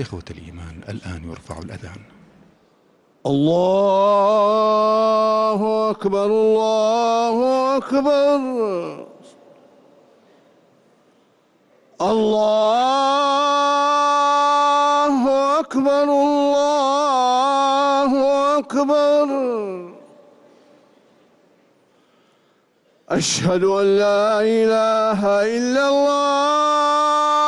إخوة الإيمان، الآن يرفع الأذان. الله أكبر الله أكبر. الله أكبر الله أكبر. أشهد أن لا إله إلا الله.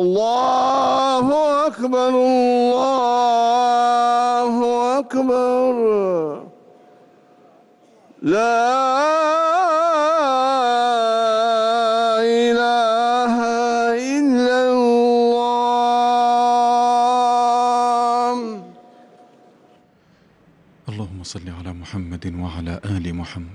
الله أكبر الله أكبر لا إله إلا الله اللهم صل على محمد وعلى آل محمد